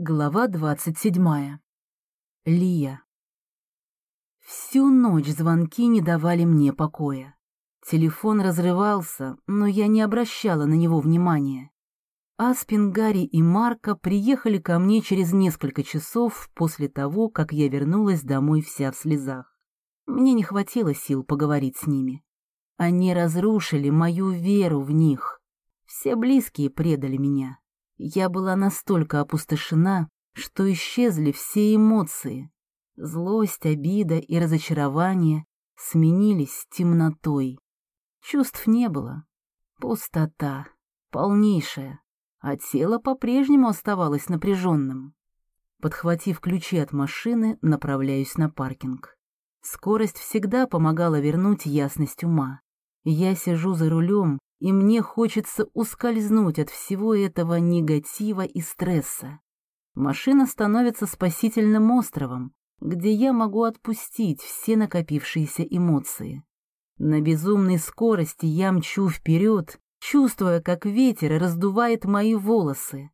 Глава двадцать седьмая. Лия. Всю ночь звонки не давали мне покоя. Телефон разрывался, но я не обращала на него внимания. Аспин, Гарри и Марка приехали ко мне через несколько часов после того, как я вернулась домой вся в слезах. Мне не хватило сил поговорить с ними. Они разрушили мою веру в них. Все близкие предали меня. Я была настолько опустошена, что исчезли все эмоции. Злость, обида и разочарование сменились темнотой. Чувств не было. Пустота, полнейшая, а тело по-прежнему оставалось напряженным. Подхватив ключи от машины, направляюсь на паркинг. Скорость всегда помогала вернуть ясность ума. Я сижу за рулем и мне хочется ускользнуть от всего этого негатива и стресса. Машина становится спасительным островом, где я могу отпустить все накопившиеся эмоции. На безумной скорости я мчу вперед, чувствуя, как ветер раздувает мои волосы.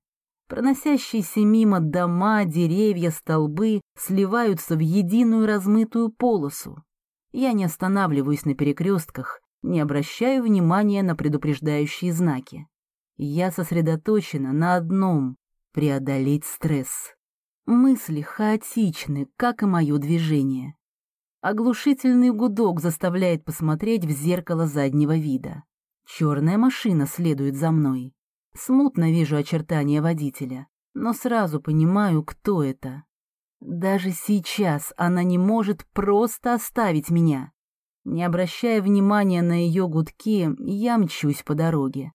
Проносящиеся мимо дома, деревья, столбы сливаются в единую размытую полосу. Я не останавливаюсь на перекрестках, не обращаю внимания на предупреждающие знаки. Я сосредоточена на одном — преодолеть стресс. Мысли хаотичны, как и мое движение. Оглушительный гудок заставляет посмотреть в зеркало заднего вида. Черная машина следует за мной. Смутно вижу очертания водителя, но сразу понимаю, кто это. Даже сейчас она не может просто оставить меня. Не обращая внимания на ее гудки, я мчусь по дороге.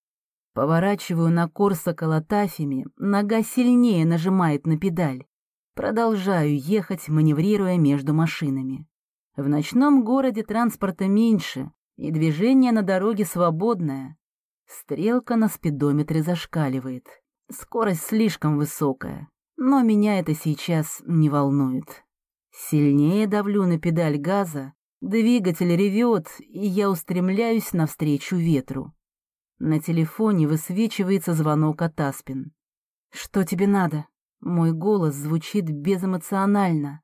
Поворачиваю на Корса Калатафями, нога сильнее нажимает на педаль. Продолжаю ехать, маневрируя между машинами. В ночном городе транспорта меньше, и движение на дороге свободное. Стрелка на спидометре зашкаливает. Скорость слишком высокая, но меня это сейчас не волнует. Сильнее давлю на педаль газа, Двигатель ревет, и я устремляюсь навстречу ветру. На телефоне высвечивается звонок от Аспин. «Что тебе надо?» Мой голос звучит безэмоционально.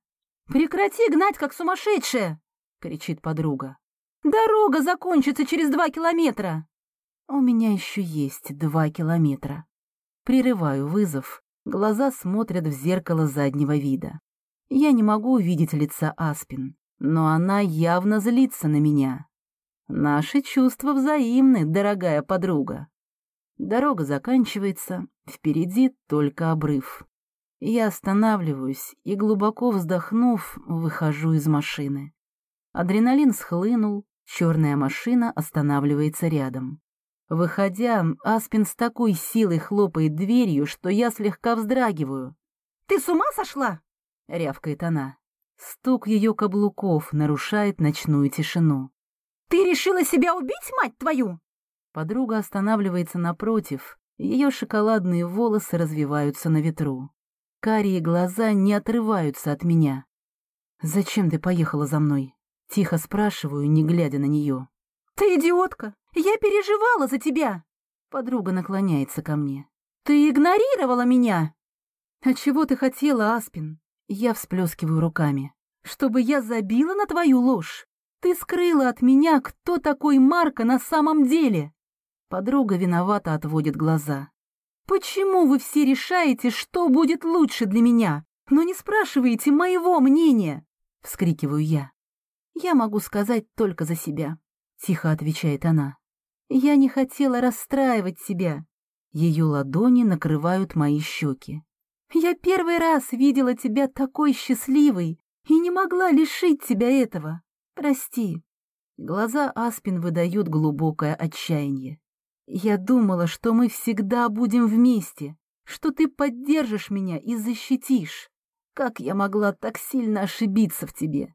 «Прекрати гнать, как сумасшедшая!» — кричит подруга. «Дорога закончится через два километра!» У меня еще есть два километра. Прерываю вызов. Глаза смотрят в зеркало заднего вида. Я не могу увидеть лица Аспин но она явно злится на меня. Наши чувства взаимны, дорогая подруга. Дорога заканчивается, впереди только обрыв. Я останавливаюсь и, глубоко вздохнув, выхожу из машины. Адреналин схлынул, черная машина останавливается рядом. Выходя, Аспин с такой силой хлопает дверью, что я слегка вздрагиваю. «Ты с ума сошла?» — рявкает она. Стук ее каблуков нарушает ночную тишину. «Ты решила себя убить, мать твою?» Подруга останавливается напротив, ее шоколадные волосы развиваются на ветру. Карие глаза не отрываются от меня. «Зачем ты поехала за мной?» Тихо спрашиваю, не глядя на нее. «Ты идиотка! Я переживала за тебя!» Подруга наклоняется ко мне. «Ты игнорировала меня!» «А чего ты хотела, Аспин?» Я всплескиваю руками. «Чтобы я забила на твою ложь? Ты скрыла от меня, кто такой Марка на самом деле!» Подруга виновато отводит глаза. «Почему вы все решаете, что будет лучше для меня, но не спрашиваете моего мнения?» — вскрикиваю я. «Я могу сказать только за себя», — тихо отвечает она. «Я не хотела расстраивать себя». Ее ладони накрывают мои щеки. Я первый раз видела тебя такой счастливой и не могла лишить тебя этого. Прости. Глаза Аспин выдают глубокое отчаяние. Я думала, что мы всегда будем вместе, что ты поддержишь меня и защитишь. Как я могла так сильно ошибиться в тебе?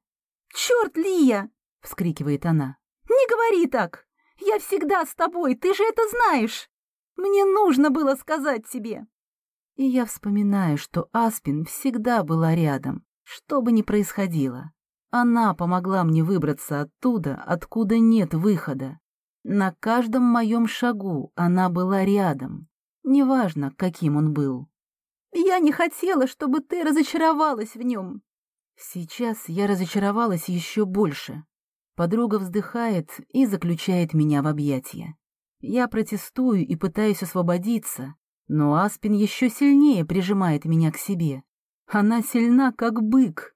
«Черт, Лия!» — вскрикивает она. «Не говори так! Я всегда с тобой, ты же это знаешь! Мне нужно было сказать тебе!» И я вспоминаю, что Аспин всегда была рядом, что бы ни происходило. Она помогла мне выбраться оттуда, откуда нет выхода. На каждом моем шагу она была рядом, неважно, каким он был. Я не хотела, чтобы ты разочаровалась в нем. Сейчас я разочаровалась еще больше. Подруга вздыхает и заключает меня в объятия. Я протестую и пытаюсь освободиться, но Аспин еще сильнее прижимает меня к себе. Она сильна, как бык.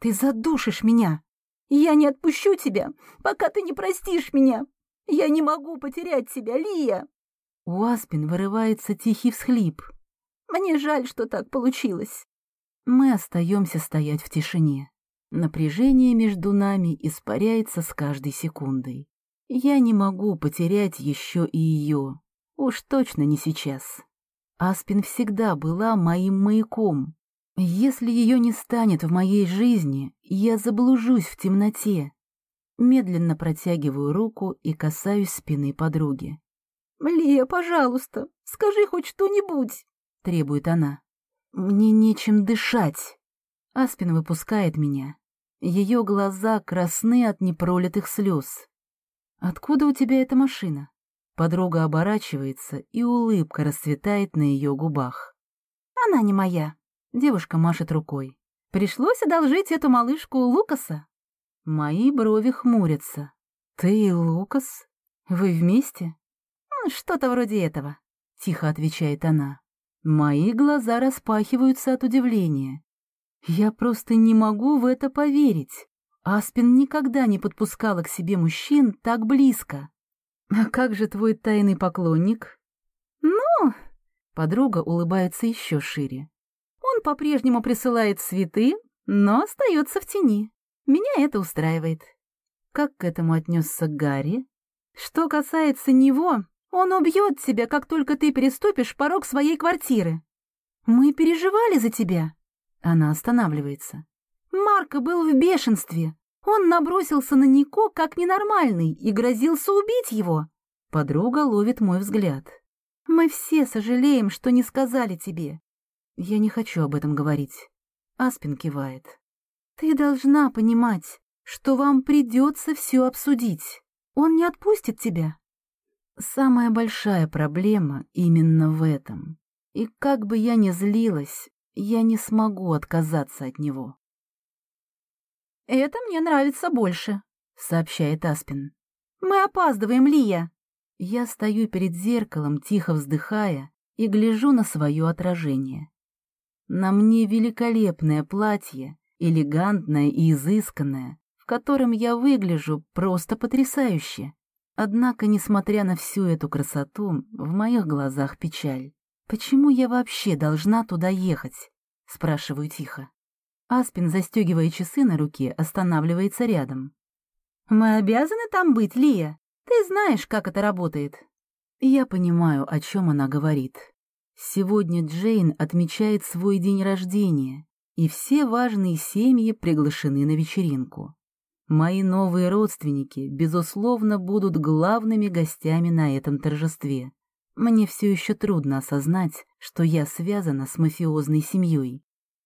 Ты задушишь меня. Я не отпущу тебя, пока ты не простишь меня. Я не могу потерять тебя, Лия. У Аспин вырывается тихий всхлип. Мне жаль, что так получилось. Мы остаемся стоять в тишине. Напряжение между нами испаряется с каждой секундой. Я не могу потерять еще и ее. Уж точно не сейчас. Аспин всегда была моим маяком. Если ее не станет в моей жизни, я заблужусь в темноте. Медленно протягиваю руку и касаюсь спины подруги. «Лия, пожалуйста, скажи хоть что-нибудь», — требует она. «Мне нечем дышать». Аспин выпускает меня. Ее глаза красны от непролитых слез. «Откуда у тебя эта машина?» Подруга оборачивается, и улыбка расцветает на ее губах. «Она не моя», — девушка машет рукой. «Пришлось одолжить эту малышку у Лукаса». Мои брови хмурятся. «Ты и Лукас? Вы вместе?» «Что-то вроде этого», — тихо отвечает она. Мои глаза распахиваются от удивления. Я просто не могу в это поверить. Аспин никогда не подпускала к себе мужчин так близко. «А как же твой тайный поклонник?» «Ну...» — подруга улыбается еще шире. «Он по-прежнему присылает цветы, но остается в тени. Меня это устраивает». Как к этому отнесся Гарри? «Что касается него, он убьет тебя, как только ты переступишь порог своей квартиры. Мы переживали за тебя». Она останавливается. Марко был в бешенстве. Он набросился на Нико как ненормальный и грозился убить его. Подруга ловит мой взгляд. Мы все сожалеем, что не сказали тебе. Я не хочу об этом говорить. Аспин кивает. Ты должна понимать, что вам придется все обсудить. Он не отпустит тебя. Самая большая проблема именно в этом. И как бы я ни злилась, я не смогу отказаться от него. «Это мне нравится больше», — сообщает Аспин. «Мы опаздываем, Лия». Я стою перед зеркалом, тихо вздыхая, и гляжу на свое отражение. На мне великолепное платье, элегантное и изысканное, в котором я выгляжу просто потрясающе. Однако, несмотря на всю эту красоту, в моих глазах печаль. «Почему я вообще должна туда ехать?» — спрашиваю тихо. Аспин, застегивая часы на руке, останавливается рядом. «Мы обязаны там быть, Лия. Ты знаешь, как это работает». Я понимаю, о чем она говорит. Сегодня Джейн отмечает свой день рождения, и все важные семьи приглашены на вечеринку. Мои новые родственники, безусловно, будут главными гостями на этом торжестве. Мне все еще трудно осознать, что я связана с мафиозной семьей.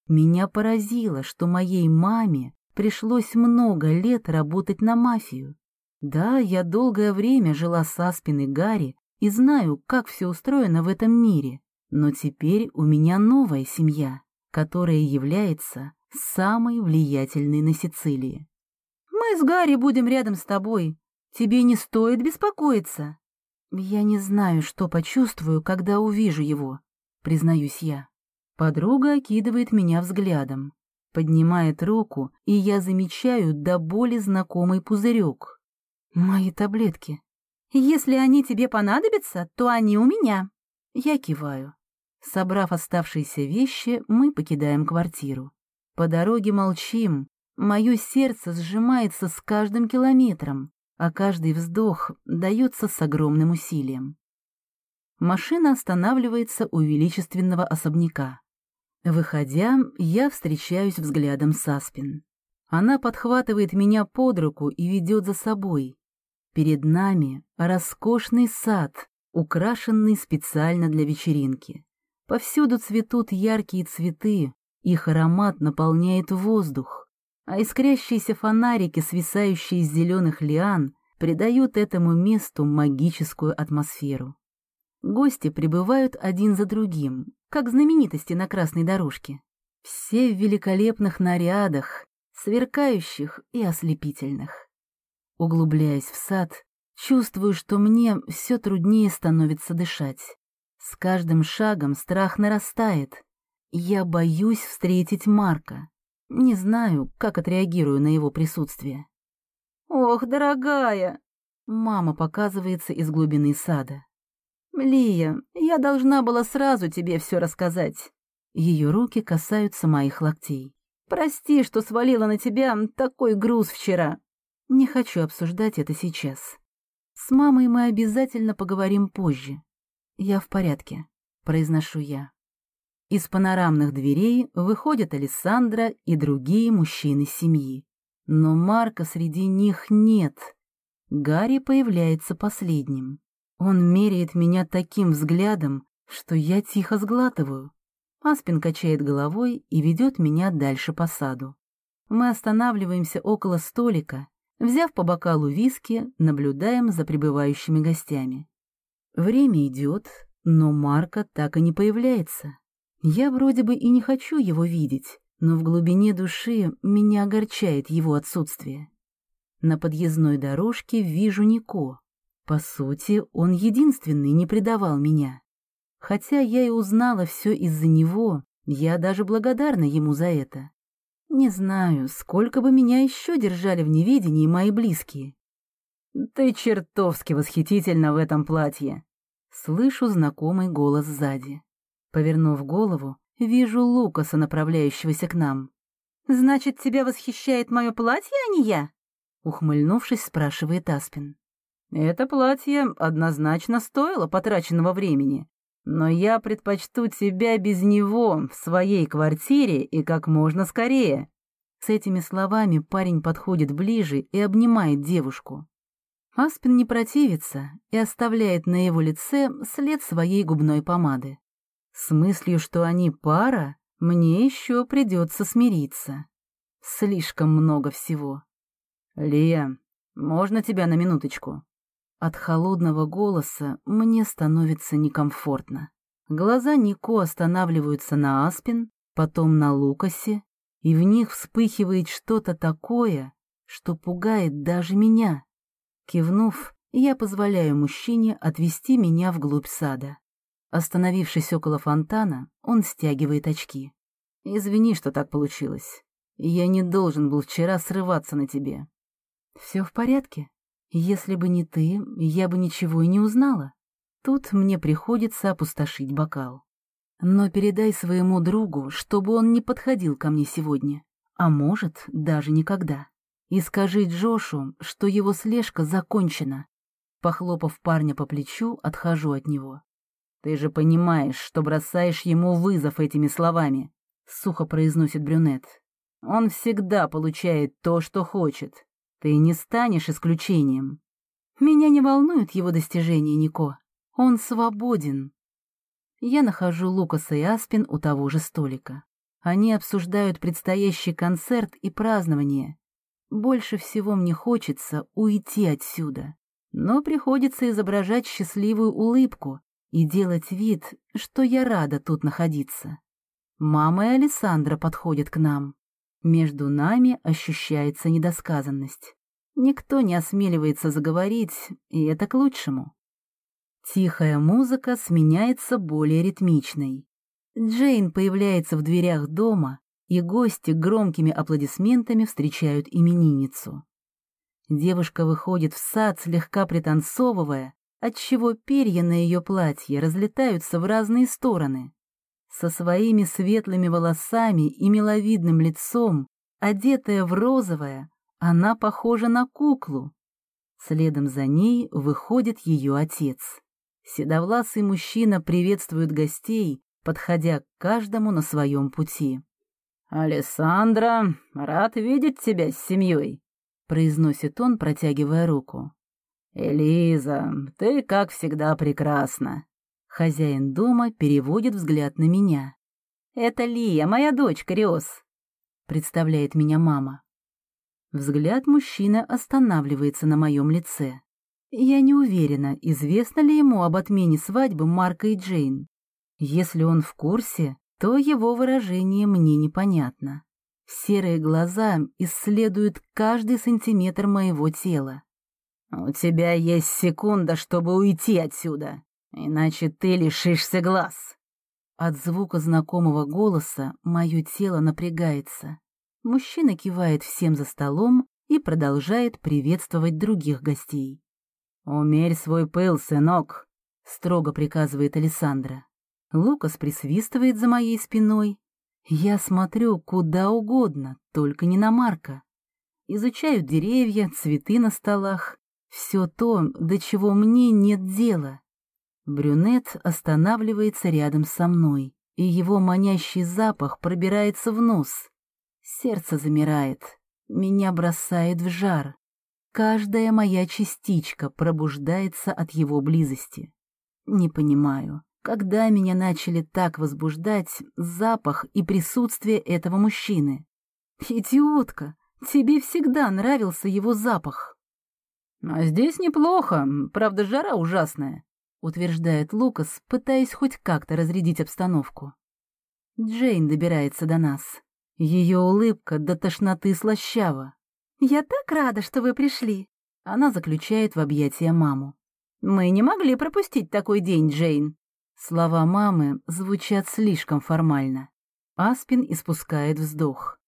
Меня поразило, что моей маме пришлось много лет работать на мафию. Да, я долгое время жила с Аспин и Гарри и знаю, как все устроено в этом мире, но теперь у меня новая семья, которая является самой влиятельной на Сицилии. Мы с Гарри будем рядом с тобой. Тебе не стоит беспокоиться. Я не знаю, что почувствую, когда увижу его, признаюсь я. Подруга окидывает меня взглядом, поднимает руку, и я замечаю до боли знакомый пузырек. Мои таблетки. Если они тебе понадобятся, то они у меня. Я киваю. Собрав оставшиеся вещи, мы покидаем квартиру. По дороге молчим, Мое сердце сжимается с каждым километром, а каждый вздох дается с огромным усилием. Машина останавливается у величественного особняка. Выходя, я встречаюсь взглядом с Аспин. Она подхватывает меня под руку и ведет за собой. Перед нами роскошный сад, украшенный специально для вечеринки. Повсюду цветут яркие цветы, их аромат наполняет воздух а искрящиеся фонарики, свисающие из зеленых лиан, придают этому месту магическую атмосферу. Гости прибывают один за другим, как знаменитости на красной дорожке. Все в великолепных нарядах, сверкающих и ослепительных. Углубляясь в сад, чувствую, что мне все труднее становится дышать. С каждым шагом страх нарастает. Я боюсь встретить Марка. Не знаю, как отреагирую на его присутствие. «Ох, дорогая!» Мама показывается из глубины сада. «Лия, я должна была сразу тебе все рассказать». Ее руки касаются моих локтей. «Прости, что свалила на тебя такой груз вчера». Не хочу обсуждать это сейчас. С мамой мы обязательно поговорим позже. Я в порядке, произношу я. Из панорамных дверей выходят Александра и другие мужчины семьи. Но Марка среди них нет. Гарри появляется последним. Он меряет меня таким взглядом, что я тихо сглатываю. Аспин качает головой и ведет меня дальше по саду. Мы останавливаемся около столика, взяв по бокалу виски, наблюдаем за прибывающими гостями. Время идет, но Марка так и не появляется. Я вроде бы и не хочу его видеть, но в глубине души меня огорчает его отсутствие. На подъездной дорожке вижу Нико. По сути, он единственный не предавал меня. Хотя я и узнала все из-за него, я даже благодарна ему за это. Не знаю, сколько бы меня еще держали в неведении мои близкие. «Ты чертовски восхитительна в этом платье!» Слышу знакомый голос сзади. Повернув голову, вижу Лукаса, направляющегося к нам. «Значит, тебя восхищает мое платье, а не я?» Ухмыльнувшись, спрашивает Аспин. «Это платье однозначно стоило потраченного времени, но я предпочту тебя без него в своей квартире и как можно скорее». С этими словами парень подходит ближе и обнимает девушку. Аспин не противится и оставляет на его лице след своей губной помады. С мыслью, что они пара, мне еще придется смириться. Слишком много всего. «Лия, можно тебя на минуточку?» От холодного голоса мне становится некомфортно. Глаза Нико останавливаются на Аспин, потом на Лукасе, и в них вспыхивает что-то такое, что пугает даже меня. Кивнув, я позволяю мужчине отвести меня вглубь сада. Остановившись около фонтана, он стягивает очки. «Извини, что так получилось. Я не должен был вчера срываться на тебе». «Все в порядке. Если бы не ты, я бы ничего и не узнала. Тут мне приходится опустошить бокал. Но передай своему другу, чтобы он не подходил ко мне сегодня, а может, даже никогда. И скажи Джошу, что его слежка закончена». Похлопав парня по плечу, отхожу от него. «Ты же понимаешь, что бросаешь ему вызов этими словами», — сухо произносит брюнет. «Он всегда получает то, что хочет. Ты не станешь исключением». «Меня не волнуют его достижения, Нико. Он свободен». Я нахожу Лукаса и Аспин у того же столика. Они обсуждают предстоящий концерт и празднование. Больше всего мне хочется уйти отсюда, но приходится изображать счастливую улыбку, и делать вид, что я рада тут находиться. Мама и Александра подходят к нам. Между нами ощущается недосказанность. Никто не осмеливается заговорить, и это к лучшему. Тихая музыка сменяется более ритмичной. Джейн появляется в дверях дома, и гости громкими аплодисментами встречают именинницу. Девушка выходит в сад, слегка пританцовывая, отчего перья на ее платье разлетаются в разные стороны. Со своими светлыми волосами и миловидным лицом, одетая в розовое, она похожа на куклу. Следом за ней выходит ее отец. Седовласый мужчина приветствует гостей, подходя к каждому на своем пути. «Алессандра, рад видеть тебя с семьей», — произносит он, протягивая руку. «Элиза, ты, как всегда, прекрасна». Хозяин дома переводит взгляд на меня. «Это Лия, моя дочь, Риос», — представляет меня мама. Взгляд мужчины останавливается на моем лице. Я не уверена, известно ли ему об отмене свадьбы Марка и Джейн. Если он в курсе, то его выражение мне непонятно. Серые глаза исследуют каждый сантиметр моего тела. «У тебя есть секунда, чтобы уйти отсюда, иначе ты лишишься глаз». От звука знакомого голоса мое тело напрягается. Мужчина кивает всем за столом и продолжает приветствовать других гостей. «Умерь свой пыл, сынок», — строго приказывает Александра. Лукас присвистывает за моей спиной. Я смотрю куда угодно, только не на Марка. Изучаю деревья, цветы на столах, все то, до чего мне нет дела. Брюнет останавливается рядом со мной, и его манящий запах пробирается в нос. Сердце замирает, меня бросает в жар. Каждая моя частичка пробуждается от его близости. Не понимаю, когда меня начали так возбуждать запах и присутствие этого мужчины. Идиотка, тебе всегда нравился его запах. А здесь неплохо, правда, жара ужасная, утверждает Лукас, пытаясь хоть как-то разрядить обстановку. Джейн добирается до нас. Ее улыбка до тошноты слащава. «Я так рада, что вы пришли!» Она заключает в объятия маму. «Мы не могли пропустить такой день, Джейн!» Слова мамы звучат слишком формально. Аспин испускает вздох.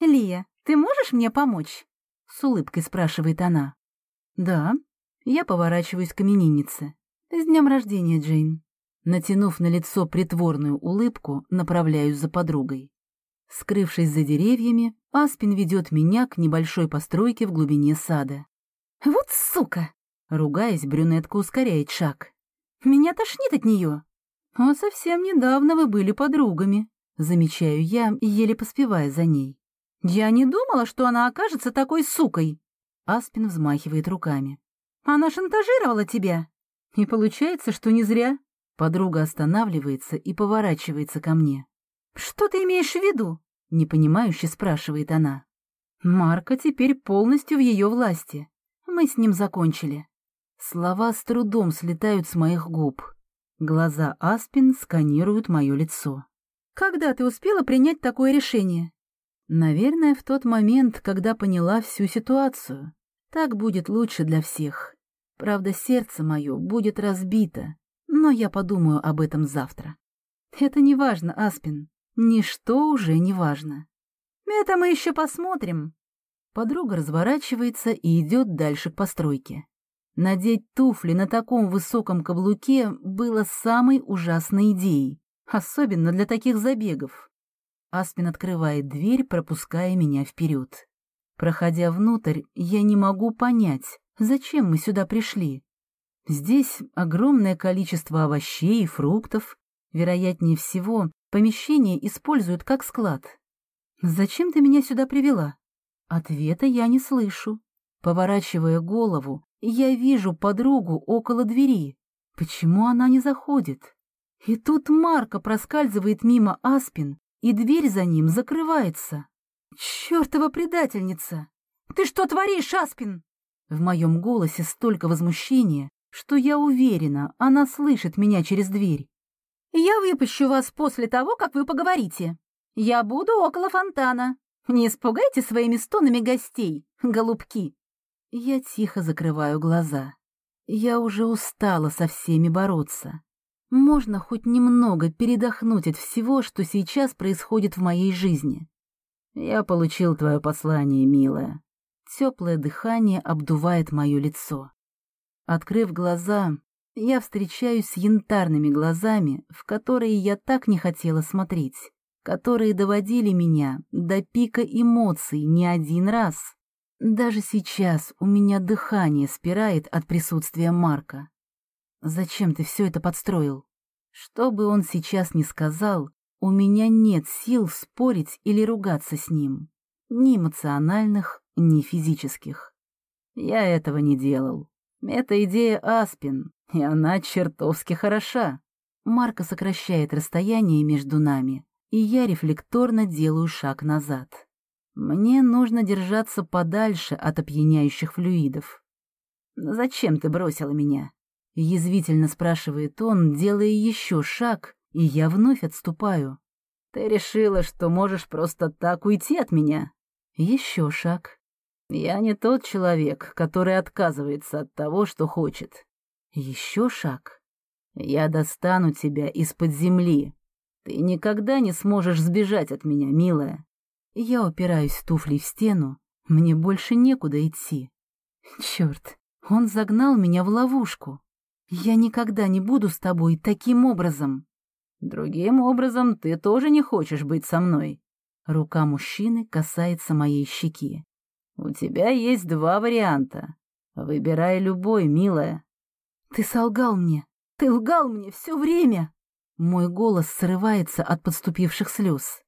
«Лия, ты можешь мне помочь?» С улыбкой спрашивает она. «Да». Я поворачиваюсь к имениннице. «С днем рождения, Джейн!» Натянув на лицо притворную улыбку, направляюсь за подругой. Скрывшись за деревьями, Аспин ведет меня к небольшой постройке в глубине сада. «Вот сука!» Ругаясь, брюнетка ускоряет шаг. «Меня тошнит от нее!» «А совсем недавно вы были подругами», — замечаю я, еле поспевая за ней. «Я не думала, что она окажется такой сукой!» Аспин взмахивает руками. «Она шантажировала тебя!» «И получается, что не зря!» Подруга останавливается и поворачивается ко мне. «Что ты имеешь в виду?» — непонимающе спрашивает она. «Марка теперь полностью в ее власти. Мы с ним закончили». Слова с трудом слетают с моих губ. Глаза Аспин сканируют мое лицо. «Когда ты успела принять такое решение?» «Наверное, в тот момент, когда поняла всю ситуацию. Так будет лучше для всех. Правда, сердце мое будет разбито, но я подумаю об этом завтра. Это не важно, Аспин. Ничто уже не важно. Это мы еще посмотрим. Подруга разворачивается и идет дальше к постройке. Надеть туфли на таком высоком каблуке было самой ужасной идеей, особенно для таких забегов. Аспин открывает дверь, пропуская меня вперед. Проходя внутрь, я не могу понять, зачем мы сюда пришли. Здесь огромное количество овощей и фруктов, вероятнее всего, Помещение используют как склад. Зачем ты меня сюда привела? Ответа я не слышу. Поворачивая голову, я вижу подругу около двери. Почему она не заходит? И тут Марка проскальзывает мимо Аспин, и дверь за ним закрывается. Чёртова предательница! Ты что творишь, Аспин? В моем голосе столько возмущения, что я уверена, она слышит меня через дверь. Я выпущу вас после того, как вы поговорите. Я буду около фонтана. Не испугайте своими стонами гостей, голубки. Я тихо закрываю глаза. Я уже устала со всеми бороться. Можно хоть немного передохнуть от всего, что сейчас происходит в моей жизни. Я получил твое послание, милая. Теплое дыхание обдувает мое лицо. Открыв глаза, я встречаюсь с янтарными глазами, в которые я так не хотела смотреть, которые доводили меня до пика эмоций не один раз. Даже сейчас у меня дыхание спирает от присутствия Марка. Зачем ты все это подстроил? Что бы он сейчас ни сказал, у меня нет сил спорить или ругаться с ним. Ни эмоциональных, ни физических. Я этого не делал. Это идея Аспин, и она чертовски хороша. Марка сокращает расстояние между нами, и я рефлекторно делаю шаг назад. Мне нужно держаться подальше от опьяняющих флюидов. Зачем ты бросила меня?» Язвительно спрашивает он, делая еще шаг, и я вновь отступаю. «Ты решила, что можешь просто так уйти от меня?» Еще шаг. «Я не тот человек, который отказывается от того, что хочет». Еще шаг. «Я достану тебя из-под земли. Ты никогда не сможешь сбежать от меня, милая». Я упираюсь туфлей в стену, мне больше некуда идти. Черт, он загнал меня в ловушку. Я никогда не буду с тобой таким образом. Другим образом ты тоже не хочешь быть со мной. Рука мужчины касается моей щеки. У тебя есть два варианта. Выбирай любой, милая. Ты солгал мне. Ты лгал мне все время. Мой голос срывается от подступивших слез.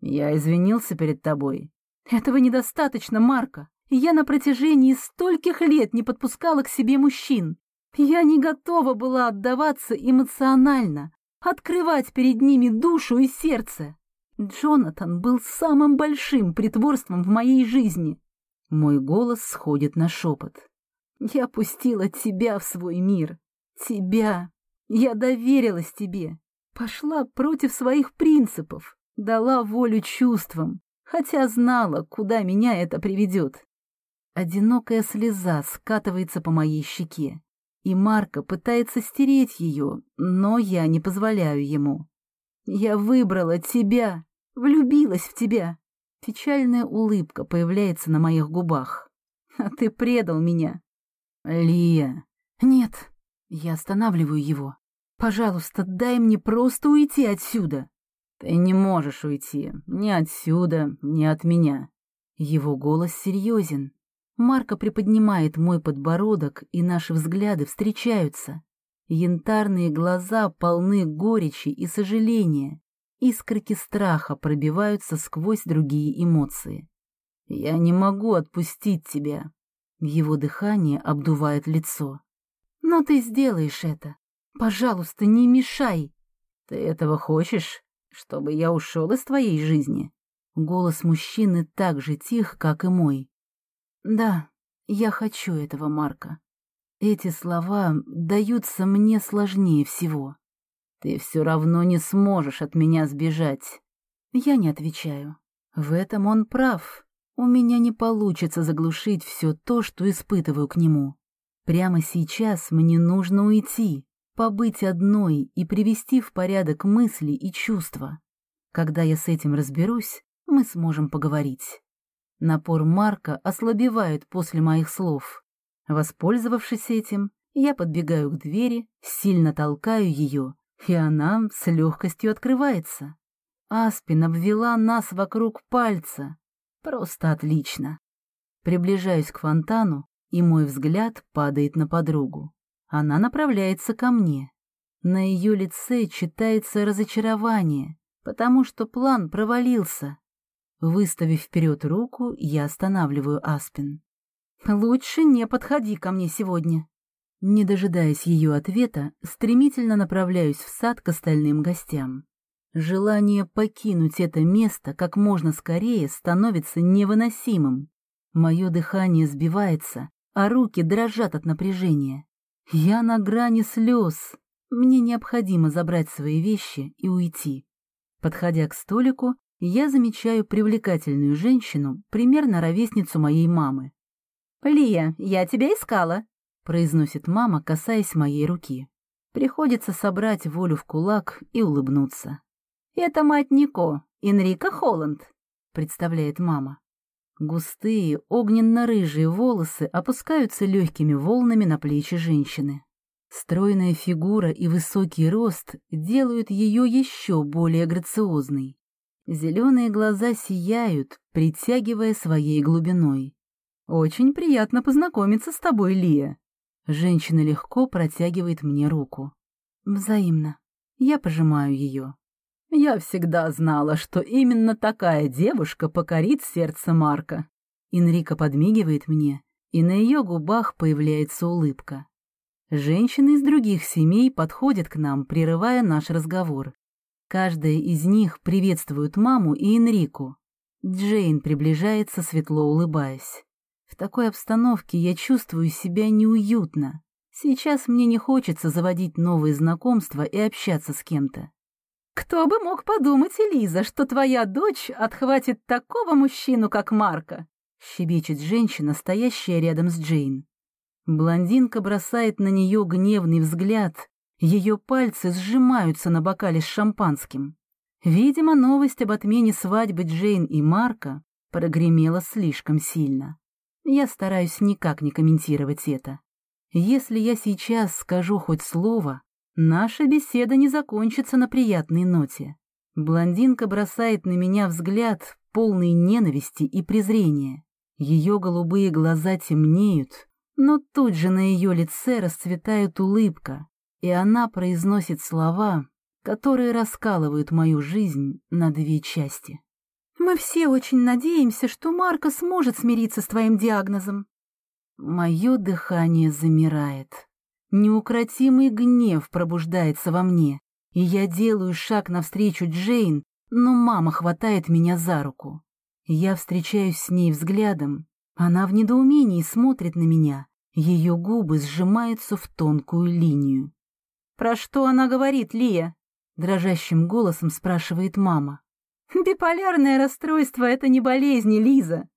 Я извинился перед тобой. Этого недостаточно, Марка. Я на протяжении стольких лет не подпускала к себе мужчин. Я не готова была отдаваться эмоционально, открывать перед ними душу и сердце. Джонатан был самым большим притворством в моей жизни. Мой голос сходит на шепот. Я пустила тебя в свой мир. Тебя. Я доверилась тебе. Пошла против своих принципов. Дала волю чувствам, хотя знала, куда меня это приведет. Одинокая слеза скатывается по моей щеке и Марко пытается стереть ее, но я не позволяю ему. Я выбрала тебя, влюбилась в тебя. Печальная улыбка появляется на моих губах. А ты предал меня. Лия. Нет, я останавливаю его. Пожалуйста, дай мне просто уйти отсюда. Ты не можешь уйти ни отсюда, ни от меня. Его голос серьезен. Марко приподнимает мой подбородок, и наши взгляды встречаются. Янтарные глаза полны горечи и сожаления. Искорки страха пробиваются сквозь другие эмоции. «Я не могу отпустить тебя». Его дыхание обдувает лицо. «Но ты сделаешь это. Пожалуйста, не мешай». «Ты этого хочешь, чтобы я ушел из твоей жизни?» Голос мужчины так же тих, как и мой. Да, я хочу этого, Марка. Эти слова даются мне сложнее всего. Ты все равно не сможешь от меня сбежать. Я не отвечаю. В этом он прав. У меня не получится заглушить все то, что испытываю к нему. Прямо сейчас мне нужно уйти, побыть одной и привести в порядок мысли и чувства. Когда я с этим разберусь, мы сможем поговорить. Напор Марка ослабевает после моих слов. Воспользовавшись этим, я подбегаю к двери, сильно толкаю ее, и она с легкостью открывается. Аспин обвела нас вокруг пальца. Просто отлично. Приближаюсь к фонтану, и мой взгляд падает на подругу. Она направляется ко мне. На ее лице читается разочарование, потому что план провалился. Выставив вперед руку, я останавливаю Аспин. «Лучше не подходи ко мне сегодня». Не дожидаясь ее ответа, стремительно направляюсь в сад к остальным гостям. Желание покинуть это место как можно скорее становится невыносимым. Мое дыхание сбивается, а руки дрожат от напряжения. Я на грани слез. Мне необходимо забрать свои вещи и уйти. Подходя к столику, я замечаю привлекательную женщину, примерно ровесницу моей мамы. «Лия, я тебя искала», — произносит мама, касаясь моей руки. Приходится собрать волю в кулак и улыбнуться. «Это мать Нико, Энрика Холланд», — представляет мама. Густые, огненно-рыжие волосы опускаются легкими волнами на плечи женщины. Стройная фигура и высокий рост делают ее еще более грациозной. Зеленые глаза сияют, притягивая своей глубиной. «Очень приятно познакомиться с тобой, Лия». Женщина легко протягивает мне руку. Взаимно. Я пожимаю ее. Я всегда знала, что именно такая девушка покорит сердце Марка. Инрика подмигивает мне, и на ее губах появляется улыбка. Женщины из других семей подходят к нам, прерывая наш разговор. Каждая из них приветствует маму и Энрику. Джейн приближается, светло улыбаясь. В такой обстановке я чувствую себя неуютно. Сейчас мне не хочется заводить новые знакомства и общаться с кем-то. «Кто бы мог подумать, Элиза, что твоя дочь отхватит такого мужчину, как Марка?» — щебечет женщина, стоящая рядом с Джейн. Блондинка бросает на нее гневный взгляд, ее пальцы сжимаются на бокале с шампанским. Видимо, новость об отмене свадьбы Джейн и Марка прогремела слишком сильно. Я стараюсь никак не комментировать это. Если я сейчас скажу хоть слово, наша беседа не закончится на приятной ноте. Блондинка бросает на меня взгляд, полный ненависти и презрения. Ее голубые глаза темнеют, но тут же на ее лице расцветает улыбка, и она произносит слова, которые раскалывают мою жизнь на две части. «Мы все очень надеемся, что Марка сможет смириться с твоим диагнозом», Мое дыхание замирает. Неукротимый гнев пробуждается во мне, и я делаю шаг навстречу Джейн, но мама хватает меня за руку. Я встречаюсь с ней взглядом. Она в недоумении смотрит на меня. Ее губы сжимаются в тонкую линию. «Про что она говорит, Лия?» — дрожащим голосом спрашивает мама. «Биполярное расстройство — это не болезнь, Лиза!»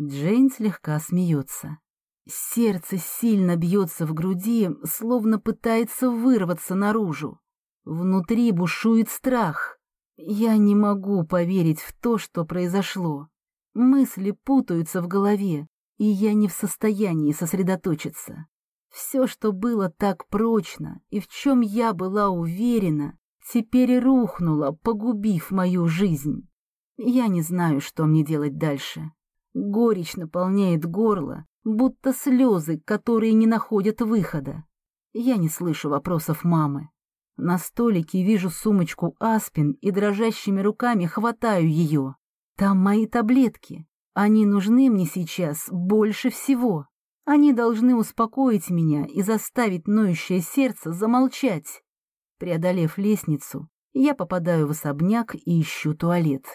Джейн слегка смеется. Сердце сильно бьется в груди, словно пытается вырваться наружу. Внутри бушует страх. Я не могу поверить в то, что произошло. Мысли путаются в голове, и я не в состоянии сосредоточиться. Все, что было так прочно и в чем я была уверена, теперь рухнуло, погубив мою жизнь. Я не знаю, что мне делать дальше. Горечь наполняет горло, будто слезы, которые не находят выхода. Я не слышу вопросов мамы. На столике вижу сумочку Аспин и дрожащими руками хватаю ее. Там мои таблетки. Они нужны мне сейчас больше всего. Они должны успокоить меня и заставить ноющее сердце замолчать. Преодолев лестницу, я попадаю в особняк и ищу туалет.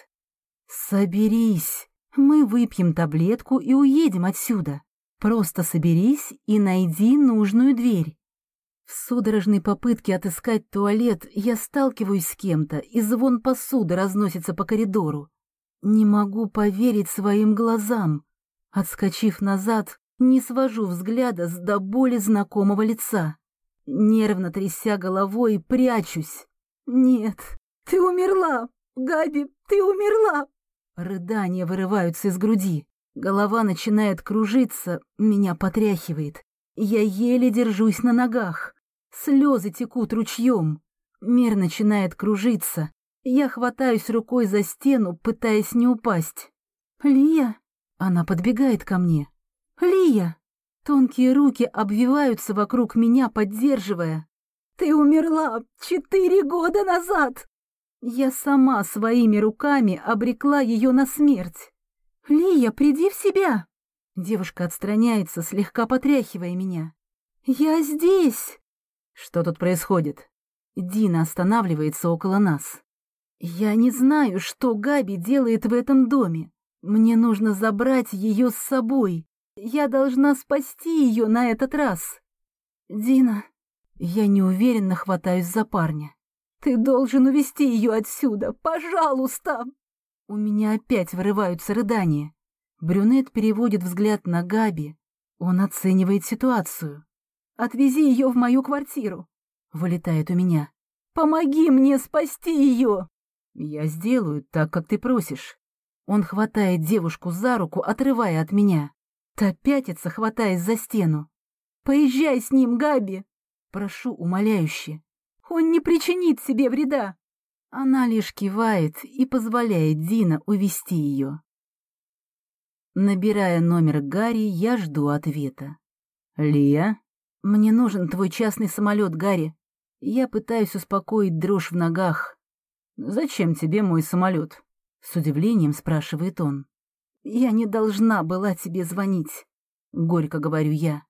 «Соберись! Мы выпьем таблетку и уедем отсюда!» Просто соберись и найди нужную дверь. В судорожной попытке отыскать туалет я сталкиваюсь с кем-то, и звон посуды разносится по коридору. Не могу поверить своим глазам. Отскочив назад, не свожу взгляда с до боли знакомого лица. Нервно тряся головой, прячусь. «Нет, ты умерла! Габи, ты умерла!» Рыдания вырываются из груди. Голова начинает кружиться, меня потряхивает. Я еле держусь на ногах. Слезы текут ручьем. Мир начинает кружиться. Я хватаюсь рукой за стену, пытаясь не упасть. «Лия?» Она подбегает ко мне. «Лия!» Тонкие руки обвиваются вокруг меня, поддерживая. «Ты умерла четыре года назад!» Я сама своими руками обрекла ее на смерть. «Лия, приди в себя!» Девушка отстраняется, слегка потряхивая меня. «Я здесь!» «Что тут происходит?» Дина останавливается около нас. «Я не знаю, что Габи делает в этом доме. Мне нужно забрать ее с собой. Я должна спасти ее на этот раз». «Дина...» Я неуверенно хватаюсь за парня. «Ты должен увести ее отсюда, пожалуйста!» У меня опять вырываются рыдания. Брюнет переводит взгляд на Габи. Он оценивает ситуацию. «Отвези ее в мою квартиру», — вылетает у меня. «Помоги мне спасти ее!» «Я сделаю так, как ты просишь». Он хватает девушку за руку, отрывая от меня. Та пятится, хватаясь за стену. «Поезжай с ним, Габи!» Прошу умоляюще. «Он не причинит себе вреда!» Она лишь кивает и позволяет Дина увести ее. Набирая номер Гарри, я жду ответа. «Лия?» «Мне нужен твой частный самолет, Гарри. Я пытаюсь успокоить дрожь в ногах». «Зачем тебе мой самолет?» С удивлением спрашивает он. «Я не должна была тебе звонить», — горько говорю я.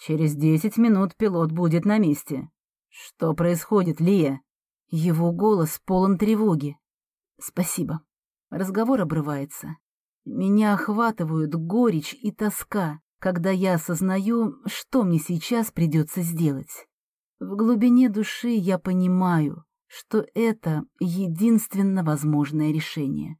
«Через десять минут пилот будет на месте. Что происходит, Лия?» Его голос полон тревоги. «Спасибо». Разговор обрывается. Меня охватывают горечь и тоска, когда я осознаю, что мне сейчас придется сделать. В глубине души я понимаю, что это единственно возможное решение.